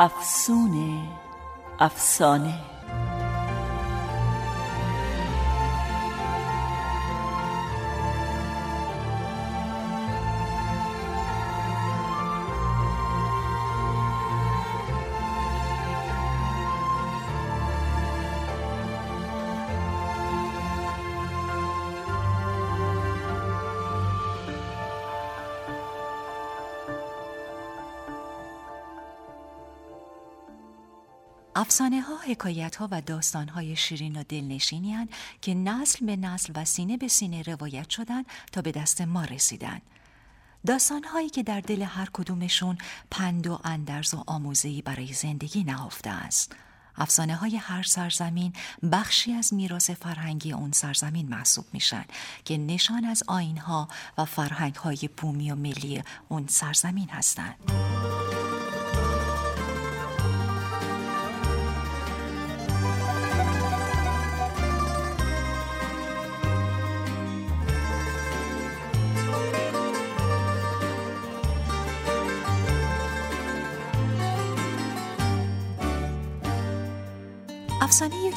افسونه افسانه. افسانه ها، حکایت ها و داستان های شیرین و دلنشینی هن که نسل به نسل و سینه به سینه روایت شدن تا به دست ما رسیدن. داستان هایی که در دل هر کدومشون پند و اندرز و آموزهی برای زندگی نهفته است. افسانه های هر سرزمین بخشی از میراث فرهنگی اون سرزمین محسوب میشن که نشان از آینها و فرهنگ های بومی و ملی اون سرزمین هستند.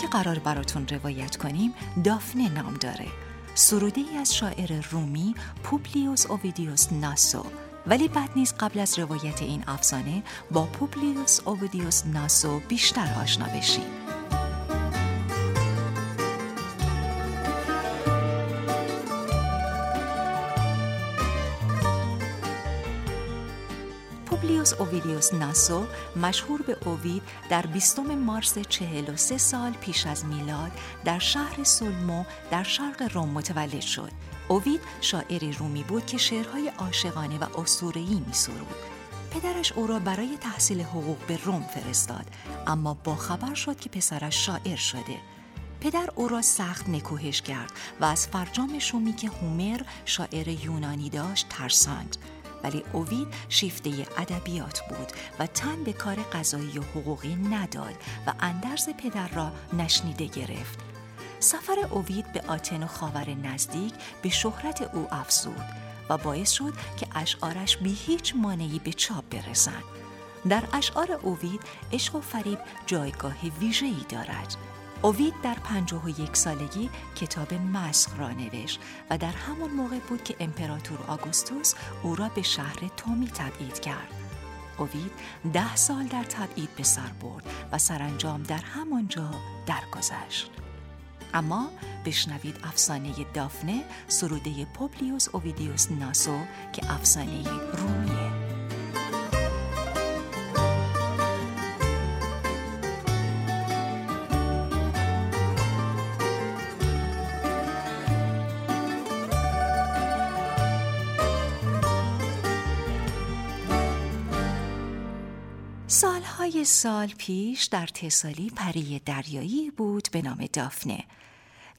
که قرار براتون روایت کنیم دافنه نام داره. سروده ای از شاعر رومی پوبلیوس اوویدیوس ناسو. ولی بعد نیست قبل از روایت این افسانه با پوبلیوس اوویدیوس ناسو بیشتر آشنا بشیم. پوبلیوس اوویدیوس ناسو مشهور به اووید در 20 مارس 43 سال پیش از میلاد در شهر سلمو در شرق روم متولد شد. اووید شاعری رومی بود که شعرهای عاشقانه و اسطوره‌ای می‌سرود. پدرش او را برای تحصیل حقوق به روم فرستاد اما با خبر شد که پسرش شاعر شده پدر او را سخت نکوهش کرد و از فرجام شومی که هومر شاعر یونانی داشت ترساند ولی اوید شیفته ادبیات بود و تن به کار قضایی و حقوقی نداد و اندرز پدر را نشنیده گرفت. سفر اوید به آتن و خاور نزدیک به شهرت او افزود و باعث شد که اشعارش بی هیچ مانعی به چاپ برسند. در اشعار اوید عشق و فریب جایگاه ویژه‌ای دارد. اوید در پنجاه و یک سالگی کتاب مسخ را نوشت و در همون موقع بود که امپراتور آگوستوس او را به شهر تومی تبعید کرد. اوید ده سال در تبعید به سر برد و سرانجام در همانجا درگذشت. اما بشنوید افسانه دافنه سروده پوبلیوس اوویدیوس ناسو که افسانه رومیه. سال پیش در تسالی پری دریایی بود به نام دافنه.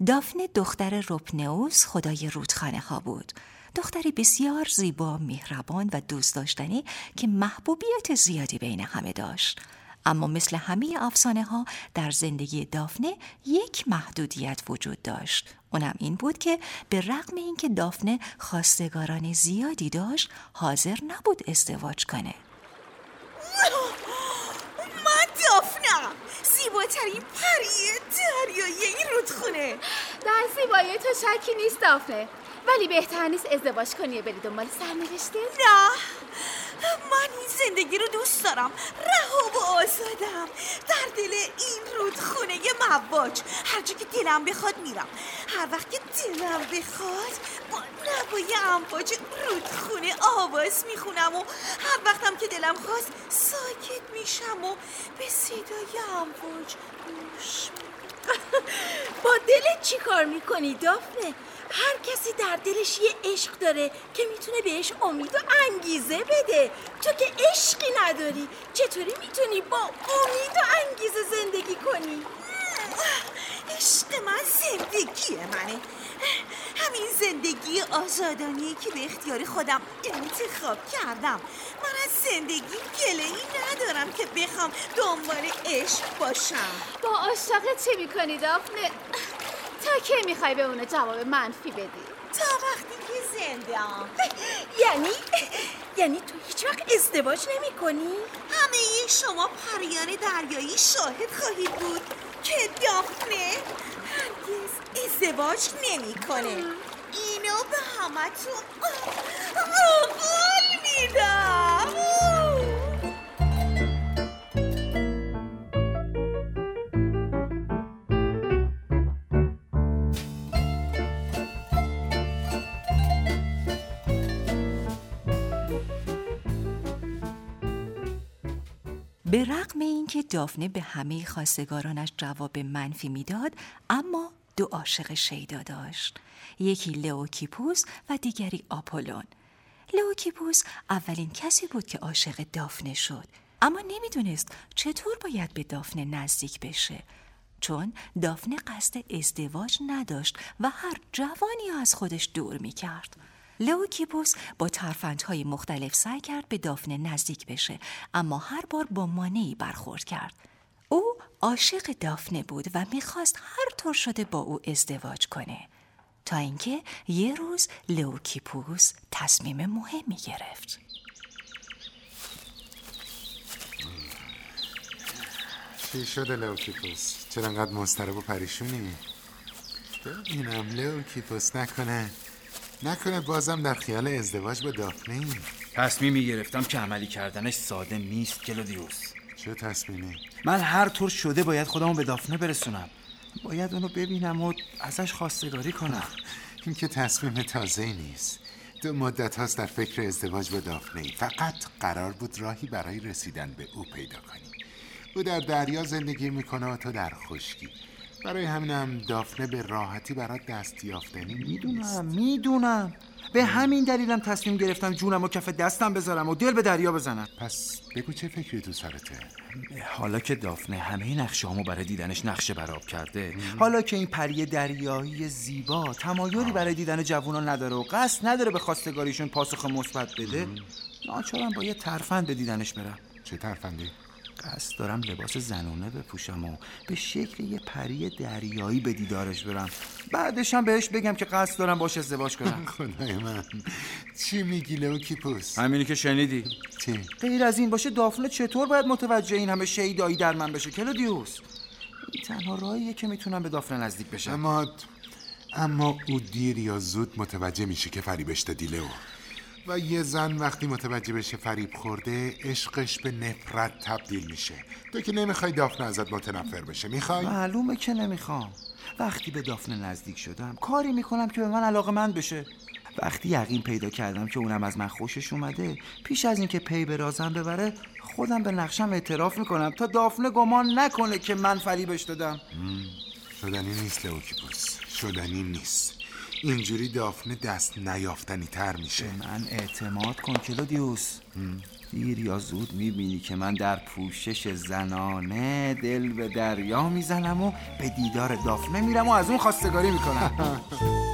دافنه دختر روپنئوس خدای رودخانه ها بود. دختری بسیار زیبا، مهربان و دوست داشتنی که محبوبیت زیادی بین همه داشت. اما مثل همه افسانه ها در زندگی دافنه یک محدودیت وجود داشت. اونم این بود که به رغم اینکه دافنه خواستگاران زیادی داشت حاضر نبود ازدواج کنه. زیباترین پری دریایی این رودخونه. در زیبایی تو شکی نیست دافنه ولی بهتر نیست ازدواج کنی بری دنبال سرنوشته؟ نه. من این زندگی رو دوست دارم. رها و آزادم. در دل این رودخونه مواج. هر جا که دلم بخواد میرم. هر وقت که دلم بخواد با نوای امواج رودخونه آواز می‌خونم و هر وقتم که دلم خواست ساکت میشم و به صدای امواج گوش با دلت چی کار می‌کنی دافنه؟ هر کسی در دلش یه عشق داره که می‌تونه بهش امید و انگیزه بده. تو که عشقی نداری چطوری می‌تونی با امید و انگیزه زندگی کنی؟ عشق من زندگی منه. همین زندگی آزادانی که به اختیار خودم انتخاب کردم. من از زندگی گله ای ندارم که بخوام دنبال عشق باشم. با عاشقت چه می‌کنی دافنه تا کی می‌خوای به اون جواب منفی بدی؟ تا وقتی که زنده یعنی؟ یعنی تو هیچ وقت ازدواج نمی کنی؟ همه شما پریان دریایی شاهد خواهید بود که دافنه هرگز ازدواج نمی‌کنه. اینو به همه تو قول میدم. به رغم اینکه دافنه به همه خواستگارانش جواب منفی می‌داد اما دو عاشق شیدا داشت. یکی لئوکیپوس و دیگری آپولون. لئوکیپوس اولین کسی بود که عاشق دافنه شد اما نمی‌دونست چطور باید به دافنه نزدیک بشه. چون دافنه قصد ازدواج نداشت و هر جوانی از خودش دور می‌کرد. لئوکیپوس با ترفندهای مختلف سعی کرد به دافنه نزدیک بشه اما هر بار با مانعی برخورد کرد. او عاشق دافنه بود و می‌خواست هر طور شده با او ازدواج کنه. تا اینکه یه روز لئوکیپوس تصمیم مهمی گرفت. چی شده لئوکیپوس چرا انقدر مضطرب و پریشونی؟ ببینم لئوکیپوس نکنه. نکنه بازم در خیال ازدواج با دافنه ای تصمیمی گرفتم که عملی کردنش ساده نیست کلودیوس چه تصمیمی؟ من هر طور شده باید خودمو به دافنه برسونم. باید اونو ببینم و ازش خواستگاری کنم. این که تصمیم تازه نیست. دو مدت هاست در فکر ازدواج با دافنه ای فقط قرار بود راهی برای رسیدن به او پیدا کنی. او در دریا زندگی می‌کنه و تو در خشکی. برای همینم دافنه به راحتی برات دست یافتنی. می‌دونم می‌دونم. به همین دلیلم تصمیم گرفتم جونم و کف دستم بذارم و دل به دریا بزنم. پس بگو چه فکری تو سرته؟ حالا که دافنه همه نقشه همو برای دیدنش نقشه براب کرده حالا که این پری دریایی زیبا تمایلی برای دیدن جوونا نداره و قصد نداره به خواستگاریشون پاسخ مثبت بده ناچارم با یه ترفند به دیدنش برم. چه ترفندی؟ قصد دارم لباس زنونه بپوشم و به شکل یه پری دریایی به دیدارش برم. بعدش هم بهش بگم که قصد دارم باش ازدواج کنم. خدای من. چی میگی لئوکیپوس همینی که شنیدی. چی؟ غیر از این باشه دافنه چطور باید متوجه این همه شیدایی در من بشه؟ کلودیوس. این تنها راهیه که می‌تونم به دافنه نزدیک بشم. اما اما او دیر یا زود متوجه میشه که فریبش دادی لئو و یه زن وقتی متوجه بشه فریب خورده عشقش به نفرت تبدیل میشه. تو که نمی‌خوای دافنه ازت متنفر بشه می‌خوای؟ معلومه که نمی‌خوام. وقتی به دافنه نزدیک شدم کاری می‌کنم که به من علاقه مند بشه. وقتی یقین پیدا کردم که اونم از من خوشش اومده پیش از اینکه پی به رازم ببره خودم به نقشم اعتراف می‌کنم تا دافنه گمان نکنه که من فریبش دادم. شدنی نیست لئوکیپوس. شدنی نیست. اینجوری دافنه دست نیافتنی تر میشه. من اعتماد کن کلودیوس. دیر یا زود می‌بینی که من در پوشش زنانه دل به دریا می‌زنم و به دیدار دافنه میرم و از اون خواستگاری می‌کنم.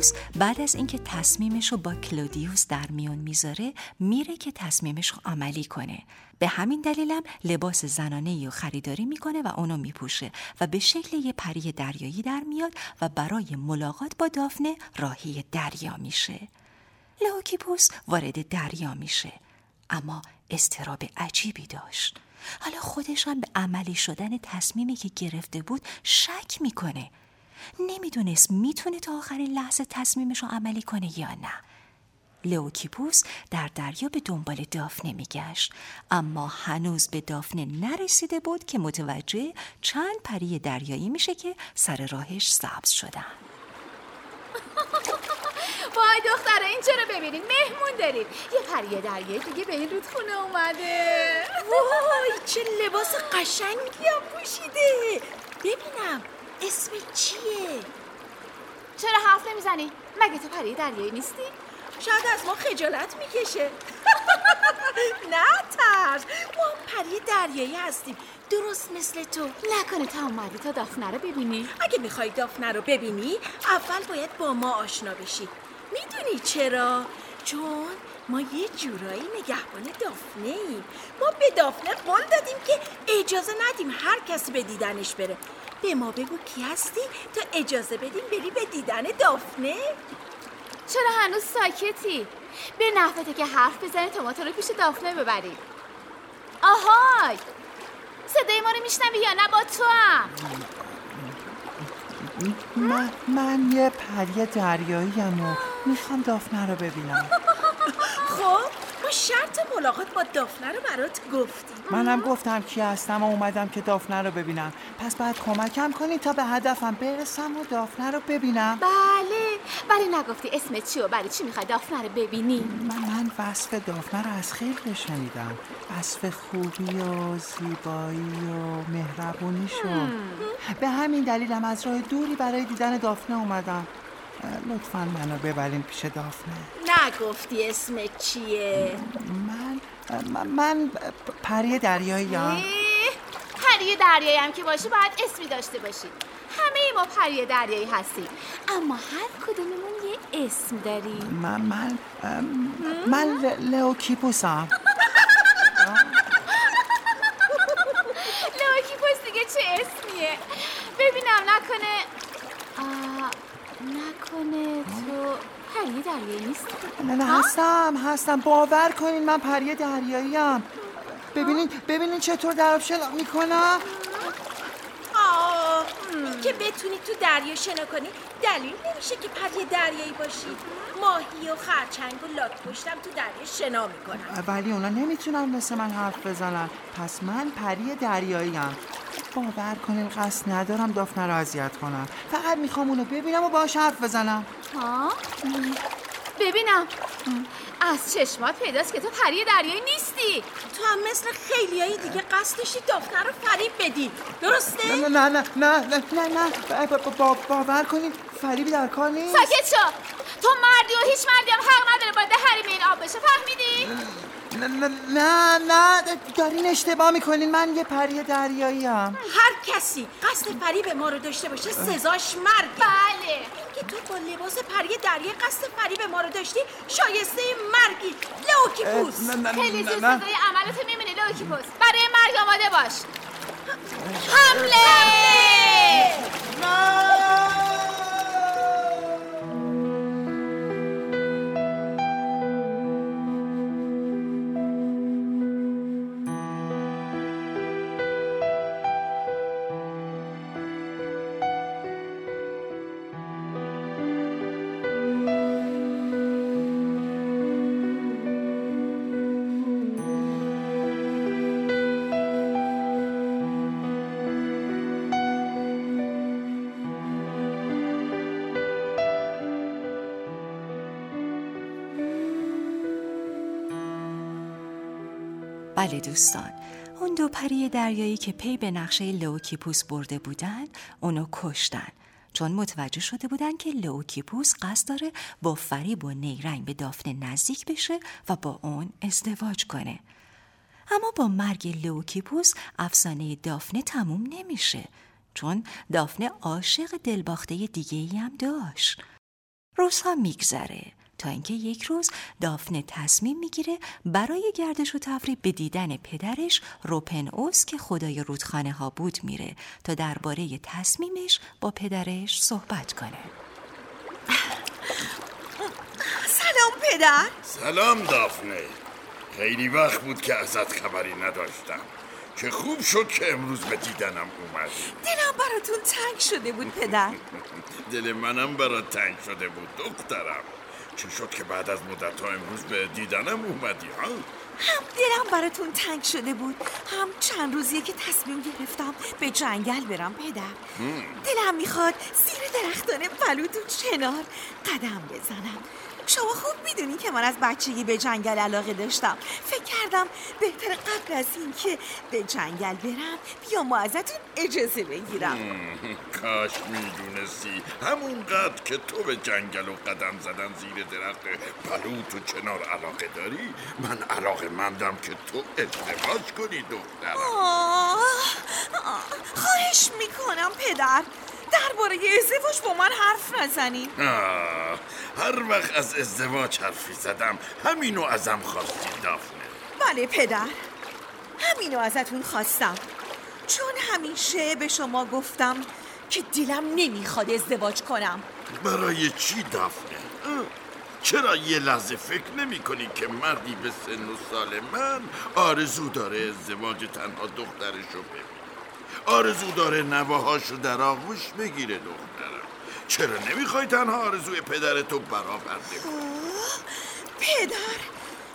لئوکیپوس بعد از اینکه تصمیمش رو با کلودیوس در میون می‌ذاره میره که تصمیمش رو عملی کنه. به همین دلیلم لباس زنانه رو خریداری می‌کنه و اونو میپوشه و به شکل یه پری دریایی در میاد و برای ملاقات با دافنه راهی دریا میشه. لئوکیپوس وارد دریا میشه. اما استراب عجیبی داشت. حالا خودش هم به عملی شدن تصمیمی که گرفته بود شک می‌کنه. نمی‌دونست می‌تونه تا آخرین لحظه تصمیمش رو عملی کنه یا نه. لئوکیپوس در دریا به دنبال دافنه میگشت اما هنوز به دافنه نرسیده بود که متوجه چند پری دریایی میشه که سر راهش سبز شدن. وای دختره این چرا ببینید مهمون دارید یه پری دریایی دیگه به این رودخونه اومده. وای چه لباس قشنگی هم پوشیده. ببینم. اسم چیه؟ چرا حرف نمی‌زنی؟ مگه تو پری دریایی نیستی؟ شاید از ما خجالت می‌کشه. نه ترس. ما پری دریایی هستیم. درست مثل تو. نکنه تا اومدی تا دافنه رو ببینی. اگه می‌خوای دافنه رو ببینی اول باید با ما آشنا بشی. می‌دونی چرا؟ چون ما یه جورایی نگهبان دافنه ایم ما به دافنه قول دادیم که اجازه ندیم هر کسی به دیدنش بره. به ما بگو کی هستی تا اجازه بدیم بری به دیدن دافنه؟ چرا هنوز ساکتی؟ به نحوته که حرف بزنی تا ما تو رو پیش دافنه ببریم. آهای! صدای ما رو میشنوی یا نه با تو هم؟ من, من یه پری دریایی و می‌خوام دافنه رو ببینم. خب ما شرط ملاقات با دافنه رو برات گفتیم. منم گفتم کی هستم و اومدم که دافنه رو ببینم. پس باید کمکم کنی تا به هدفم برسم و دافنه رو ببینم. بله ولی نگفتی اسمت چی و برای چی می‌خوای دافنه رو ببینی؟ من, من وصف دافنه رو از خیلی شنیدم وصف خوبی و زیبایی و مهربونیشو. به همین دلیلم از راه دوری برای دیدن دافنه اومدم. لطفا منو ببرین پیش دافنه. نگفتی اسمت چیه؟ من من, من پری دریایی هم پری دریایی هم که باشی باید اسمی داشته باشی. همه ما پری دریایی هستیم. اما هر کدوممون یه اسم داریم. من من من لئوکیپوسم لوکیپوس دیگه چه اسمیه؟ ببینم نکنه نکنه تو. پری دریایی نیستی نه نه هستم هستم. باور کنین من پری دریایی هم ببینین ببینین چطور در آب شنا می‌کنم آه که بتونی تو دریا شنا کنی دلیل نمیشه که پری دریایی باشی. ماهی و خرچنگ و لاک پشتم تو دریا شنا می‌کنن. ولی اونا نمی‌تونن مثل من حرف بزنن. پس من پری دریایی هم باور کنین قصد ندارم دافنه رو اذیت کنم. فقط می‌خوام اونو ببینم و باهاش حرف بزنم. ها؟ ببینم. از چشمات پیداست که تو پری دریایی نیستی. تو هم مثل خیلیای دیگه قصد داشتی دافنه رو فریب بدی. درسته؟ نه نه نه نه نه نه نه. با- با- با- باور کنین فریبی در کار نیست. ساکت شو. تو مردی و هیچ مردی هم حق نداره وارد حریم این آب بشه. فهمیدی؟ نه نه نه نه دارین اشتباه می‌کنین من یه پری دریایی ام هر کسی قصد فریب ما رو داشته باشه سزاش مرگه. بله. که تو با لباس پری دریا قصد فریب ما رو داشتی شایسته مرگی. لئوکیپوس نه نه خیلی نه زود نه. صدای عملتو می‌بینی لئوکیپوس برای مرگ آماده باش. حمله! بله دوستان. اون دو پری دریایی که پی به نقشه لئوکیپوس برده بودن اونو کشتن. چون متوجه شده بودن که لئوکیپوس قصد داره با فریب و نیرنگ به دافنه نزدیک بشه و با اون ازدواج کنه. اما با مرگ لئوکیپوس افسانه دافنه تموم نمیشه چون دافنه عاشق دلباخته دیگه ای هم داشت. روزها میگذره. تا اینکه یک روز دافنه تصمیم می‌گیره برای گردش و تفریح به دیدن پدرش روپن اوس که خدای رودخانه ها بود میره تا درباره تصمیمش با پدرش صحبت کنه. سلام پدر. سلام دافنه. خیلی وقت بود که ازت خبری نداشتم. که خوب شد که امروز به دیدنم اومدی. دلم براتون تنگ شده بود پدر. دل منم برات تنگ شده بود دخترم. چه شد که بعد از مدت ها امروز به دیدنم اومدی ها؟ هم دلم براتون تنگ شده بود. هم چند روزیه که تصمیم گرفتم به جنگل برم پدر. دلم می‌خواد زیر درختان بلوط و چنار قدم بزنم. شما خوب می‌دونی که من از بچگی به جنگل علاقه داشتم. فکر کردم بهتر قبل از اینکه به جنگل برم بیا ما ازتون اجازه بگیرم. کاش می‌دونستی. همونقدر که تو به جنگل و قدم زدن زیر درخت بلوط و چنار علاقه داری من علاقه مندم که تو ازدواج کنی دخترم آه، آه، خواهش می‌کنم پدر. درباره ازدواج با من حرف نزنین آه، هر وقت از ازدواج حرفی زدم همینو ازم خواستی دافنه. بله پدر. همینو ازتون خواستم. چون همیشه به شما گفتم که دلم نمی‌خواد ازدواج کنم. برای چی دافنه؟ چرا یه لحظه فکر نمی کنی که مردی به سن و سال من آرزو داره ازدواج تنها دخترشو ببینه؟ آرزو داره نواهاشو در آغوش بگیره دخترم. چرا نمی‌خوای تنها آرزوی پدرتو برآورده کنی؟ پدر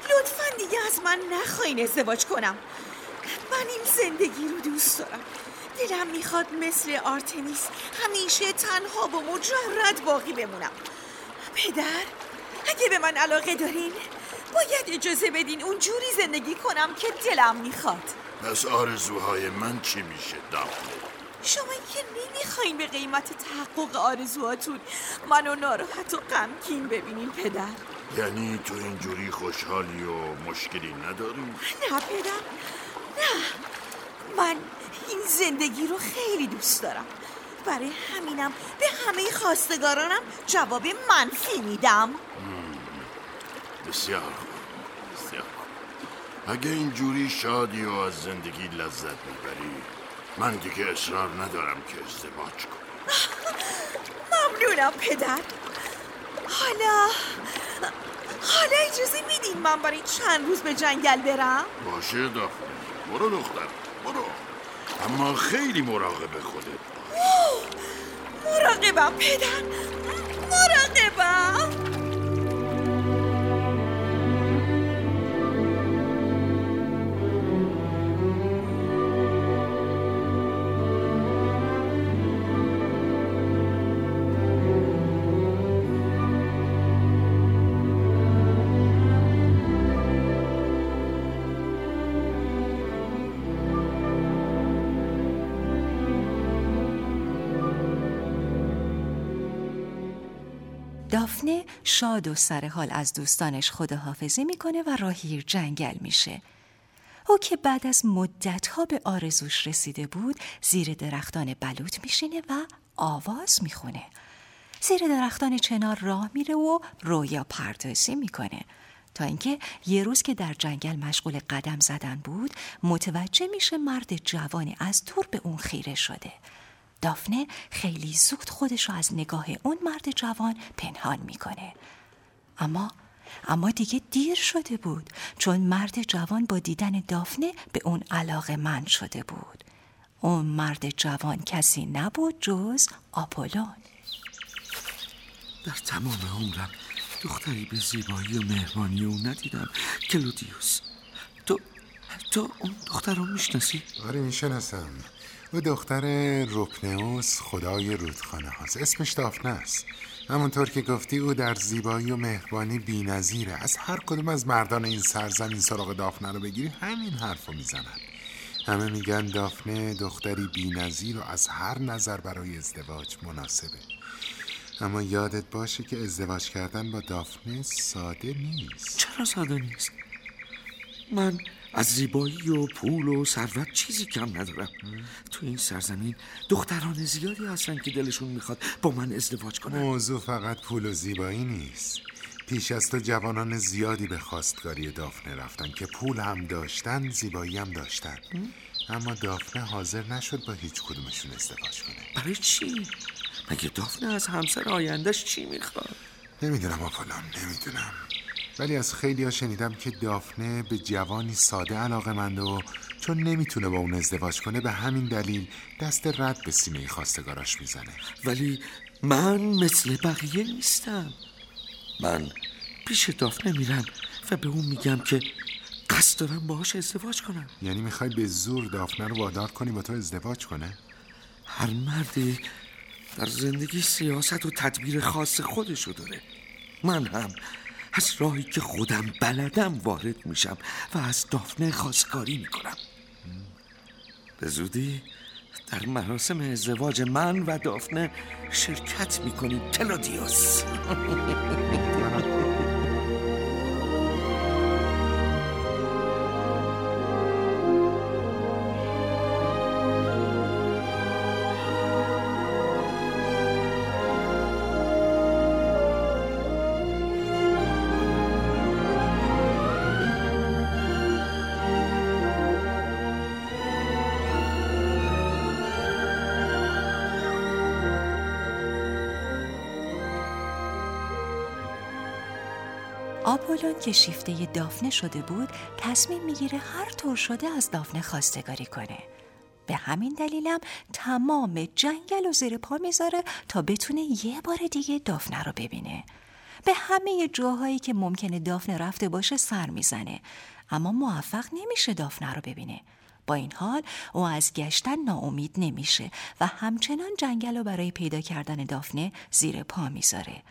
لطفا دیگه از من نخواین ازدواج کنم. من این زندگی رو دوست دارم. دلم می‌خواد مثل آرتمیس همیشه تنها و مجرد باقی بمونم. پدر اگه به من علاقه دارین باید اجازه بدین اونجوری زندگی کنم که دلم می‌خواد. پس آرزوهای من چی میشه دافنه؟ شما که نمی‌خواین به قیمت تحقق آرزوهاتون منو ناراحت و غمگین ببینین پدر. یعنی تو اینجوری خوشحالی و مشکلی نداری؟ نه پدر. نه. من این زندگی رو خیلی دوست دارم. برای همینم به همه خواستگارانم جواب منفی میدم. بسیار اگه اینجوری شادی و از زندگی لذت می‌بری من دیگه اصرار ندارم که ازدواج کنم. ممنونم پدر. حالا حالا اجازه میدین من برای چند روز به جنگل برم؟ باشه دافنه برو دختر برو. اما خیلی مراقب خودت مراقبم پدر. مراقبم. دافنه شاد و سرحال از دوستانش خداحافظی می‌کنه و راهی جنگل میشه. او که بعد از مدتها به آرزوش رسیده بود زیر درختان بلوط میشینه و آواز می‌خونه. زیر درختان چنار راه میره و رویا پردازی می‌کنه. تا اینکه یه روز که در جنگل مشغول قدم زدن بود متوجه میشه مرد جوانی از دور به اون خیره شده. دافنه خیلی زود خودش رو از نگاه اون مرد جوان پنهان می‌کنه. اما اما دیگه دیر شده بود چون مرد جوان با دیدن دافنه به اون علاقه من شده بود. اون مرد جوان کسی نبود جز آپولون. در تمام عمرم دختری به زیبایی و مهربانی او ندیدم. کلودیوس تو تو اون دختر رو می‌شناسی؟ آره می‌شناسم. او دختر روکنئوس خدای رودخانه هاست. اسمش دافنه است. همونطور که گفتی او در زیبایی و مهربانی بی از هر کدوم از مردان این سرزمین سراغ دافنه رو بگیری همین حرف رو می‌زنن. همه میگن دافنه دختری بی و از هر نظر برای ازدواج مناسبه. اما یادت باشه که ازدواج کردن با دافنه ساده نیست. چرا ساده نیست؟ من از زیبایی و پول و ثروت چیزی کم ندارم. تو این سرزمین دختران زیادی هستن که دلشون می‌خواد با من ازدواج کنن. موضوع فقط پول و زیبایی نیست. پیش از تو جوانان زیادی به خواستگاری دافنه رفتن که پول هم داشتن زیبایی هم داشتن. اما دافنه حاضر نشد با هیچ کدومشون ازدواج کنه. برای چی؟ مگه دافنه از همسر آیندهش چی می‌خواد؟ نمی‌دونم آپولون نمی‌دونم. ولی از خیلی ها شنیدم که دافنه به جوانی ساده علاقه منده و چون نمی‌تونه با اون ازدواج کنه به همین دلیل دست رد به سینه خواستگاراش می‌زنه. ولی من مثل بقیه نیستم. من پیش دافنه میرم و به اون میگم که قصد دارم باهاش ازدواج کنم. یعنی می‌خوای به زور دافنه رو وادار کنی با تو ازدواج کنه؟ هر مردی در زندگی سیاست و تدبیر خاص خودشو داره. من هم از راهی که خودم بلدم وارد میشم و از دافنه خواستگاری می‌کنم. به زودی در مراسم ازدواج من و دافنه شرکت می‌کنیم. کلادیوس آپولون که شیفته دافنه شده بود تصمیم می‌گیره هر طور شده از دافنه خواستگاری کنه. به همین دلیلم تمام جنگل و زیر پا می‌ذاره تا بتونه یه بار دیگه دافنه رو ببینه. به همه جاهایی که ممکنه دافنه رفته باشه سر می‌زنه. اما موفق نمیشه دافنه رو ببینه. با این حال او از گشتن ناامید نمیشه و همچنان جنگل رو برای پیدا کردن دافنه زیر پا می‌ذاره.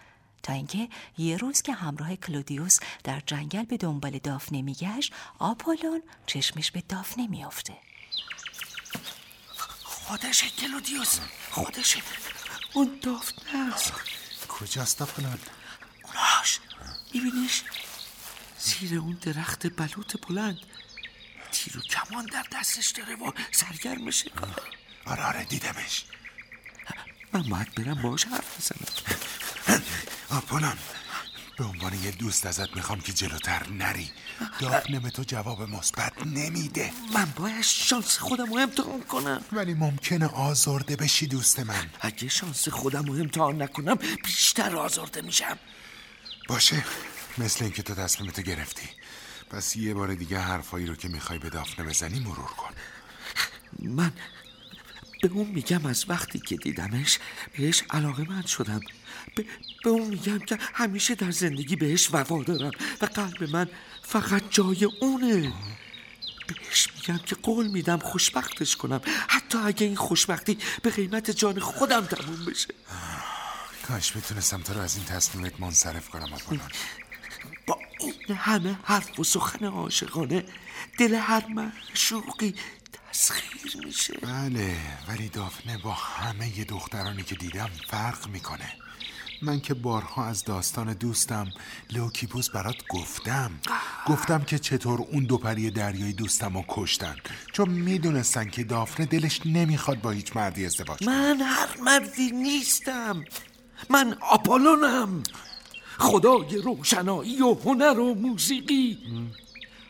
تا اینکه یه روز که همراه کلودیوس در جنگل به دنبال دافنه میگشت آپولون چشمش به دافنه میافته خودشه کلودیوس خودشه اون دافنه است کجاست آپولون؟ اوناش میبینیش؟ زیر اون درخت بلوط بلند. تیر و کمان در دستش داره و سرگرمشه آره آره دیدمش. من باید برم باش حرف بزنم. آپولون به عنوان یه دوست ازت می‌خوام که جلوتر نری. دافنه به تو جواب مثبت نمیده. من باید شانس خودم رو امتحان کنم. ولی ممکنه آزرده بشی دوست من. اگه شانس خودم رو امتحان نکنم بیشتر آزرده میشم. باشه مثل اینکه تو تصمیمتو گرفتی. پس یه بار دیگه حرفایی رو که می‌خوای به دافنه بزنی مرور کن. من به اون میگم از وقتی که دیدمش بهش علاقه من شدم. به, به اون میگم که همیشه در زندگی بهش وفا دارم و قلب من فقط جای اونه. بهش میگم که قول میدم خوشبختش کنم. حتی اگه این خوشبختی به قیمت جان خودم تموم بشه. کاش می‌تونستم تو رو از این تصمیمت منصرف کنم آپولون با این همه حرف و سخن عاشقانه دل هر معشوقی تسخیر میشه. بله ولی دافنه با همه دخترانی که دیدم فرق می‌کنه. من که بارها از داستان دوستم لوکیپوس برات گفتم. گفتم که چطور اون دو پری دریایی دوستم رو کشتن. چون می‌دونستن که دافنه دلش نمی‌خواد با هیچ مردی ازدواج کنه. من هر مردی نیستم. من آپولونم. خدای روشنایی و هنر و موسیقی.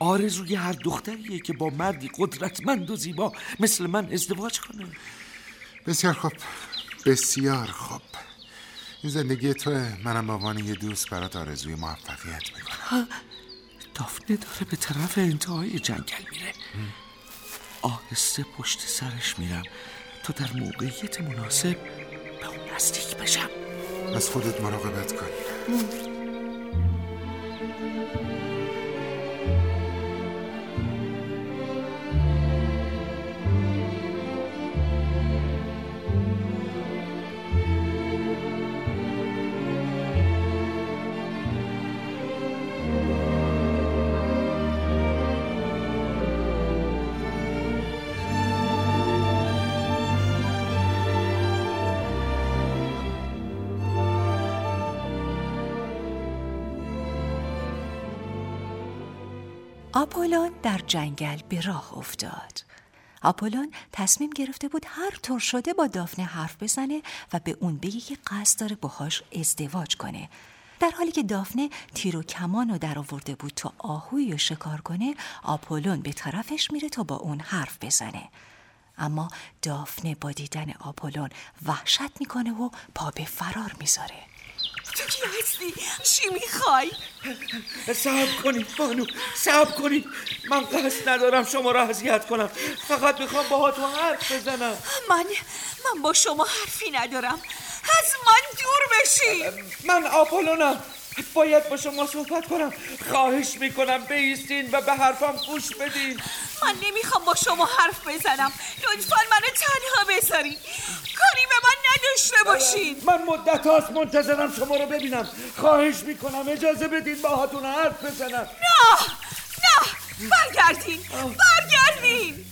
آرزوی هر دختریه که با مردی قدرتمند و زیبا مثل من ازدواج کنه. بسیار خوب. بسیار خوب. این زندگی توه منم به عنوان یه دوست برات آرزوی موفقیت می‌کنم. دافنه داره به طرف انتهای جنگل میره. آهسته پشت سرش میرم تا در موقعیت مناسب به اون نزدیک بشم. از خودت مراقبت کن. آپولون در جنگل به راه افتاد. آپولون تصمیم گرفته بود هر طور شده با دافنه حرف بزنه و به اون بگه که قصد داره باهاش ازدواج کنه. در حالی که دافنه تیر و کمان رو در آورده بود تا آهوی رو شکار کنه آپولون به طرفش میره تا با اون حرف بزنه اما دافنه با دیدن آپولون وحشت می‌کنه و پا به فرار می‌ذاره تو کی هستی؟ چی می‌خوای؟ صبر کنید بانو. صبر کنید. من قصد ندارم شما را اذیت کنم. فقط می‌خوام باهاتون حرف بزنم. من من با شما حرفی ندارم. از من دور بشی. من آپولونم. باید با شما صحبت کنم. خواهش می‌کنم بیستین و به حرفم گوش بدین. من نمی‌خوام با شما حرف بزنم. لطفا منو تنها بذارین کاری به من نداشته باشین. من مدت هاست منتظرم شما رو ببینم. خواهش می‌کنم اجازه بدین با هاتون حرف بزنم. نه نه. برگردین. برگردین.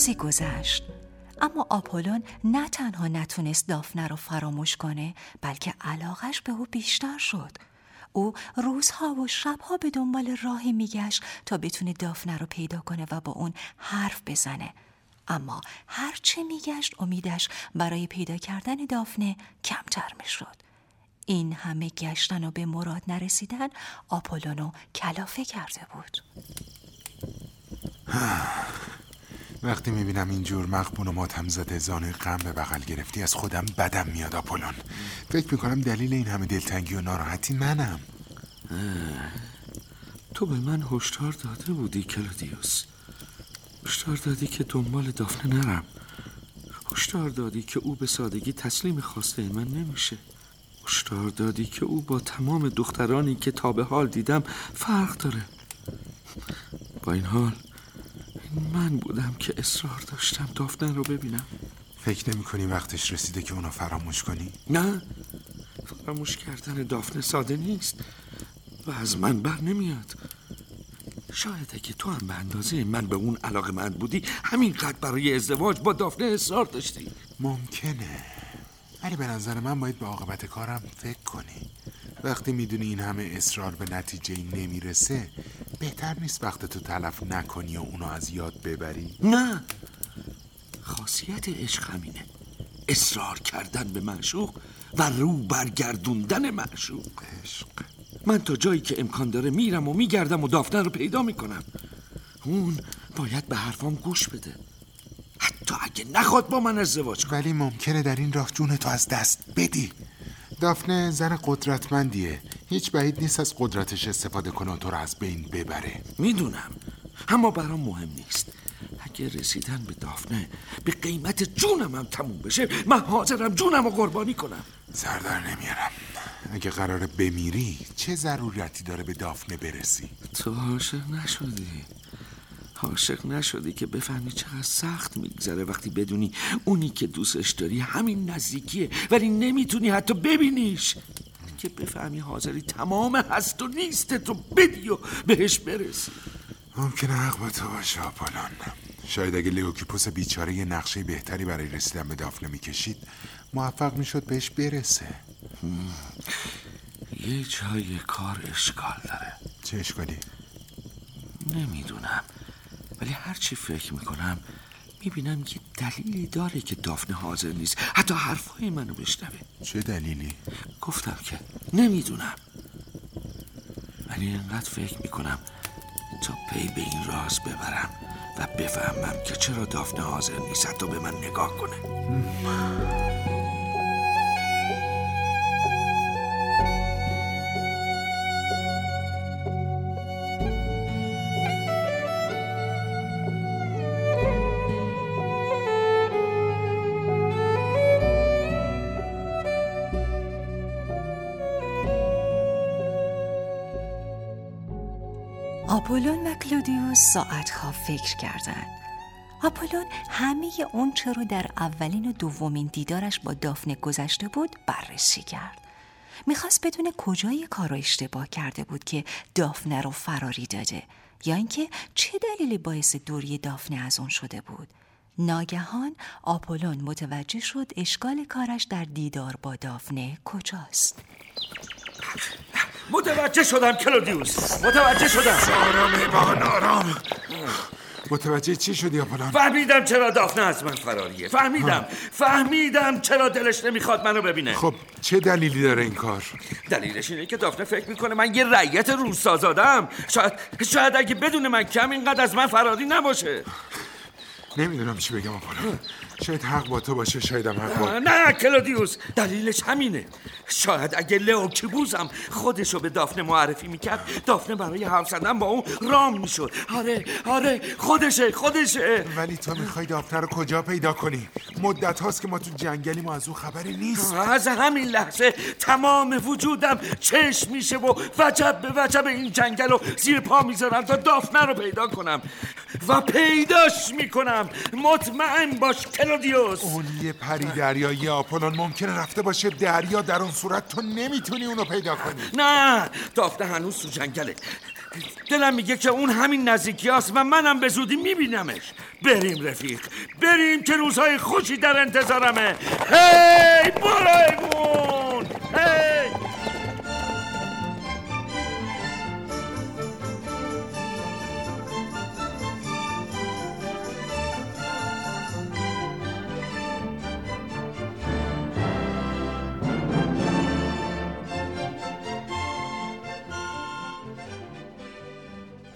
روزی گذشت. اما آپولون نه تنها نتونست دافنه رو فراموش کنه بلکه علاقش به او بیشتر شد. او روزها و شبها به دنبال راهی میگشت تا بتونه دافنه رو پیدا کنه و با اون حرف بزنه. اما هرچه میگشت امیدش برای پیدا کردن دافنه کمتر می‌شد. این همه گشتن و به مراد نرسیدن آپولونو کلافه کرده بود. وقتی می‌بینم اینجور مقبون و ماتم زده زانوی غم به بغل گرفتی از خودم بدم میاد آپولون. فکر می‌کنم دلیل این همه دلتنگی و ناراحتی منم. تو به من هشدار داده بودی کلادیوس هشدار دادی که دنبال دافنه نرم. هشدار دادی که او به سادگی تسلیم خواسته من نمیشه. هشدار دادی که او با تمام دخترانی که تا به حال دیدم فرق داره. با این حال من بودم که اصرار داشتم دافنه رو ببینم. فکر نمی کنی وقتش رسیده که اونو فراموش کنی؟ نه فراموش کردن دافنه ساده نیست و از من بر نمیاد. شاید اگه تو هم به اندازه من به اون علاقه من بودی همینقدر برای ازدواج با دافنه اصرار داشتی. ممکنه. ولی به نظر من باید به عاقبت کارم فکر کنی. وقتی می‌دونی این همه اصرار به نتیجه نمی‌رسه بهتر نیست وقت تو تلف نکنی و اونو از یاد ببری؟ نه. خاصیت عشق همینه. اصرار کردن به معشوق و رو برگردوندن معشوق. عشق. من تا جایی که امکان داره میرم و میگردم و دافنه رو پیدا می‌کنم. اون باید به حرفام گوش بده. حتی اگه نخواد با من ازدواج کنه. ولی ممکنه در این راه جون تو از دست بدی. دافنه زن قدرتمندیه. هیچ بعید نیست از قدرتش استفاده کنه و تو رو از بین ببره. می‌دونم. اما برام مهم نیست. اگه رسیدن به دافنه به قیمت جونم هم تموم بشه من حاضرم جونم رو قربانی کنم. سردر نمیارم. اگه قراره بمیری چه ضرورتی داره به دافنه برسی؟ تو عاشق نشدی. عاشق نشدی که بفهمی چقدر سخت میگذره وقتی بدونی اونی که دوستش داری همین نزدیکیه ولی نمی‌تونی حتی ببینیش. که بفهمی حاضری تمام هست و نیست تو. بدی و بهش برسی. ممکنه حق با تو باشه آپولون شاید اگه لیوکیپوس بیچاره یه نقشه بهتری برای رسیدن به دافنه می‌کشید موفق می‌شد بهش برسه. یه جای کار اشکال داره. چه اشکالی؟ نمی‌دونم. ولی هرچی فکر می‌کنم می‌بینم یه دلیلی داره که دافنه حاضر نیست. حتی حرفای منو بشنوه. چه دلیلی؟ گفتم که نمی‌دونم. ولی اینقدر فکر می‌کنم تا پی به این راز ببرم و بفهمم که چرا دافنه حاضر نیست. حتی به من نگاه کنه. ساعتها فکر کردند. آپولون همه اون چه رو در اولین و دومین دیدارش با دافنه گذشته بود بررسی کرد. می‌خواست بدون کجای کار رو اشتباه کرده بود که دافنه رو فراری داده یا اینکه چه دلیلی باعث دوری دافنه از اون شده بود. ناگهان آپولون متوجه شد اشکال کارش در دیدار با دافنه کجاست. متوجه شدم کلودیوس. متوجه شدم. آرام ایوان آرام متوجه چی شدی آپولون فهمیدم چرا دافنه از من فراریه فهمیدم. فهمیدم چرا دلش نمی‌خواد منو ببینه. خب چه دلیلی داره این کار؟ دلیلش اینه که دافنه فکر می‌کنه من یه رعیت روستازادم شاید شاید اگه بدون من کم اینقدر از من فراری نباشه. نمی‌دونم چی بگم آپولون شاید حق با تو باشه شاید هم حق با نه کلودیوس دلیلش همینه. شاید اگه لئو کیبوزم خودشو به دافنه معرفی می‌کرد دافنه برای حرف زدن با اون رام می‌شد. آره آره خودشه خودشه. ولی تو می‌خوای دافنه رو کجا پیدا کنی؟ مدت هاست که ما تو جنگلی ما از اون خبری نیست. از همین لحظه تمام وجودم چشم میشه و وجب به وجب این جنگل رو زیر پا می‌ذارم تا دافنه رو پیدا کنم. و پیداش می‌کنم. مطمئن باش کلودیوس اون یه پری دریایی آپولون ممکنه رفته باشه دریا در اون صورت تو نمی‌تونی اونو پیدا کنی. نه دافنه هنوز تو جنگله. دلم میگه که اون همین نزدیکی هست و منم به زودی میبینمش. بریم رفیق بریم که روزهای خوشی در انتظارمه. هی برایمون!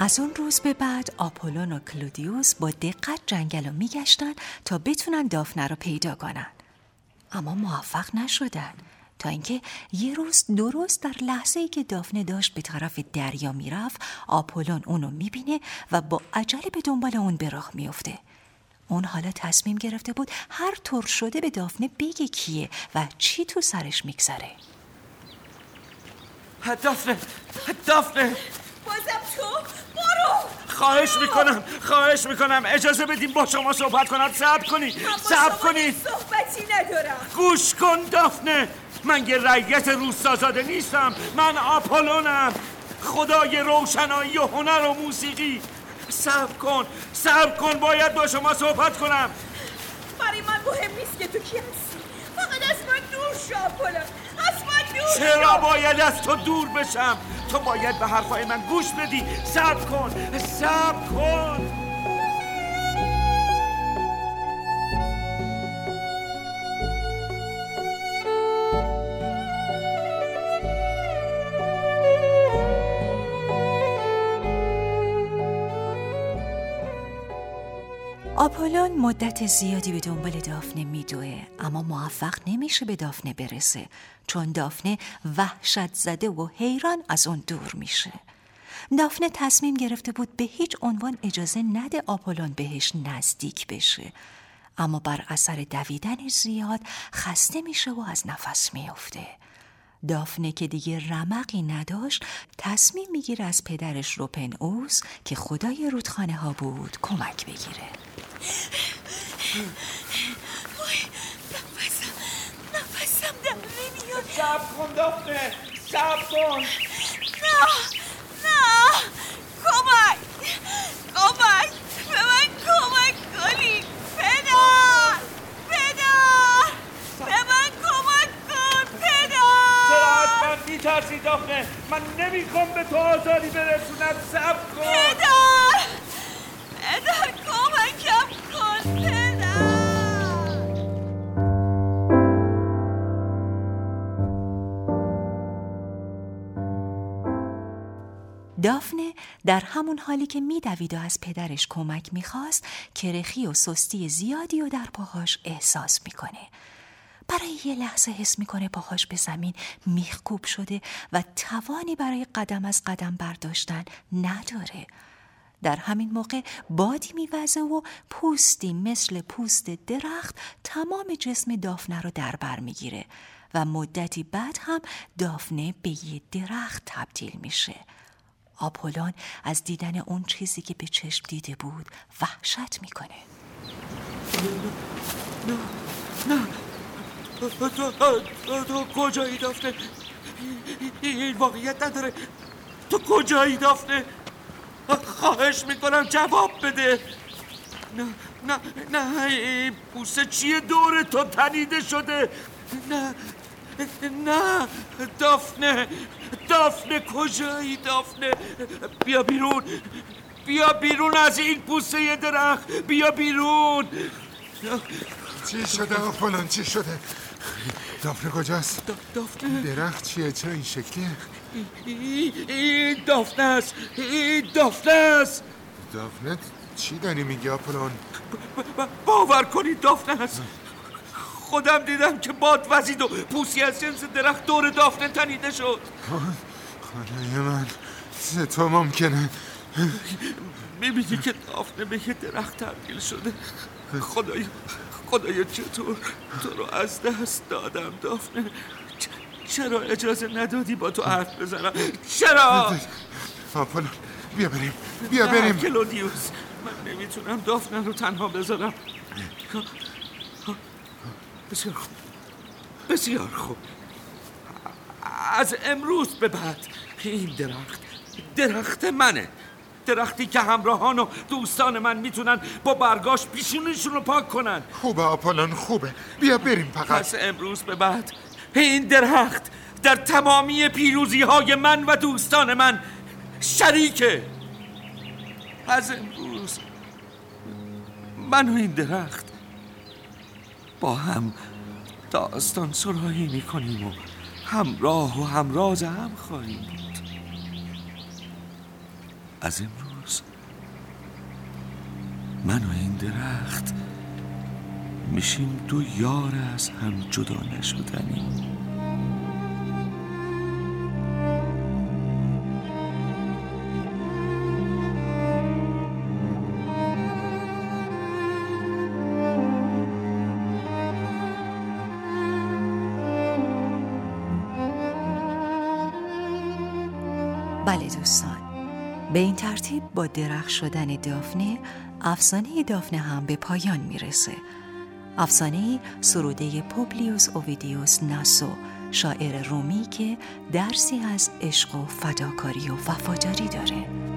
از اون روز به بعد آپولون و کلودیوس با دقت جنگل رو میگشتن تا بتونن دافنه رو پیدا کنن. اما موفق نشدن. تا اینکه یه روز درست در لحظه ای که دافنه داشت به طرف دریا می‌رفت آپولون اونو می‌بینه و با عجله به دنبال اون به راه میفته اون حالا تصمیم گرفته بود هر طور شده به دافنه بگه کیه و چی تو سرش میگذره. دافنه دافنه! بازم تو؟ برو! خواهش می‌کنم خواهش می‌کنم. اجازه بدیم با شما صحبت کنم. صبر کنید من با صبر شما کنید صحبتی ندارم. گوش کن دافنه من یه رعیت روستازاده نیستم. من آپولونم. خدای روشنایی و هنر و موسیقی. صبر کن صبر کن. باید با شما صحبت کنم. برای من مهم نیست که تو کی هستی. فقط از من دور شو آپولون. چرا باید از تو دور بشم؟ تو باید به حرفای من گوش بدی. صبر کن. صبر کن. آپولون مدت زیادی به دنبال دافنه میدوه اما موفق نمیشه به دافنه برسه چون دافنه وحشت زده و حیران از اون دور میشه. دافنه تصمیم گرفته بود به هیچ عنوان اجازه نده آپولون بهش نزدیک بشه. اما بر اثر دویدن زیاد خسته میشه و از نفس میافته دافنه که دیگه رمقی نداشت تصمیم می‌گیره از پدرش روپن اوز که خدای رودخانه ها بود کمک بگیره. وای نفسم نفسم در نمیاد. صبر کن دافنه صبر کن. نه نه. کمک کمک به من کمک کنید پدر پدر به من کمک کن چرا از پدر من میترسی دافنه من نمی‌خوام به تو آزاری برسونم صبر کن. پدر! پدر کمکم کن پدر! دافنه در همون حالی که میدوید و از پدرش کمک می‌خواست کرخی و سستی زیادی و در پاهاش احساس می‌کنه. برای یه لحظه حس می‌کنه پاهاش به زمین میخکوب شده و توانی برای قدم از قدم برداشتن نداره. در همین موقع بادی میوزه و پوستی مثل پوست درخت تمام جسم دافنه رو در بر می‌گیره و مدتی بعد هم دافنه به یه درخت تبدیل میشه. آپولون از دیدن اون چیزی که به چشم دیده بود وحشت می‌کنه. تو, تو, تو, تو, تو کجایی دافنه این واقعیت نداره. تو کجایی دافنه خواهش می‌کنم جواب بده. نه نه نه این پوسه چیه دور تو تنیده شده؟ نه نه دافنه دافنه کجایی دافنه بیا بیرون بیا بیرون از این پوسته درخت بیا بیرون. چی شده آپولون چی شده؟ دافنه کجاست؟ دافنه درخت چیه؟ چرا این شکلیه؟ این دافنه است. این دافنه است. دافنه چی داری میگی آپولون؟ باور کنید دافنه است. خودم دیدم که باد وزید و پوسی از جنس درخت دور دافنه تنیده شد. خدای من تو ممکنه؟ می‌بینی که دافنه به یه درخت تبدیل شده. خدای خدایا چطور تو رو از دست دادم دافنه. چرا اجازه ندادی با تو حرف بزنم؟ چرا؟ آپولون بیا بریم بیا بریم. کلودیوس من نمی‌تونم دافنه رو تنها بذارم. بسیار خوب بسیار خوب. از امروز به بعد این درخت درخت منه. درختی که همراهان و دوستان من می‌تونن با برگاش پیشونشون رو پاک کنن. خوبه آپولون خوبه. بیا بریم فقط. پس امروز به بعد این درخت در تمامی پیروزی های من و دوستان من شریکه. از امروز من و این درخت با هم داستان سرایی می‌کنیم و همراه و همراز هم خواهیم بود. از امروز من و این درخت میشیم دو یار از هم جدا نشدنی. به این ترتیب با درخت شدن دافنه افسانه دافنه هم به پایان می‌رسه. افسانه سروده پوبلیوس اوویدیوس ناسو شاعر رومی که درسی از عشق و فداکاری و وفاداری داره.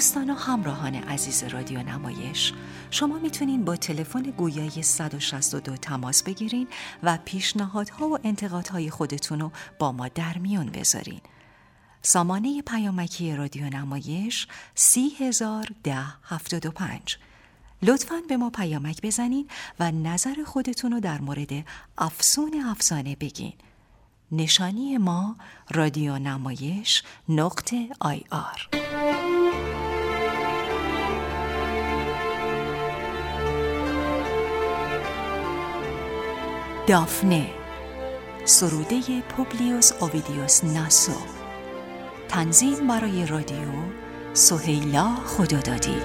دوستان و همراهان عزیز رادیو نمایش شما می‌تونین با تلفن گویای 162 تماس بگیرین و پیشنهادها و انتقادهای خودتون رو با ما در میون بذارین. سامانه پیامکی رادیو نمایش 301075 لطفاً به ما پیامک بزنین و نظر خودتون رو در مورد افسون افسانه بگین. نشانی ما رادیو نمایش نقطه آی آر. دافنه. سروده پوبلیوس اوویدیوس ناسو. تنظیم برای رادیو سهیلا خدادادی.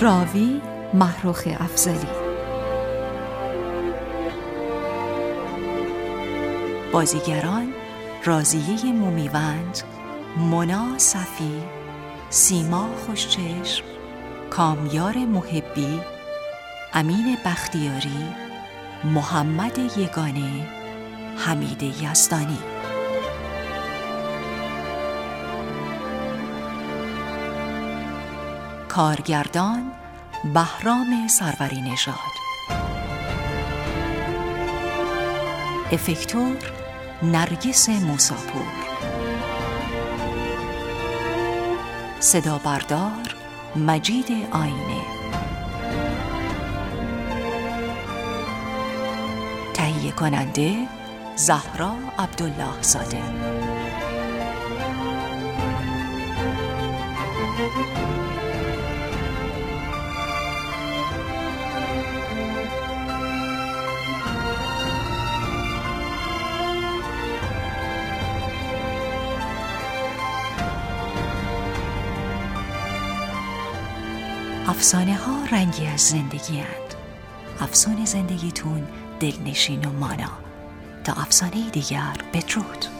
راوی محروخ افزلی بازیگران رازیه مومیوند مونا صفی سیما خوشچشم کامیار محبی امین بختیاری محمد یگانه حمید یزدانی. کارگردان بهرام سروری نژاد. افکتور نرگس موساپور. صدا بردار مجید آینه. تهیه کننده زهرا عبدالله زاده افسانه ها رنگی از زندگی هند. افسانه زندگیتون دلنشین و مانا تا افسانه دیگر بدرود.